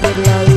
good love.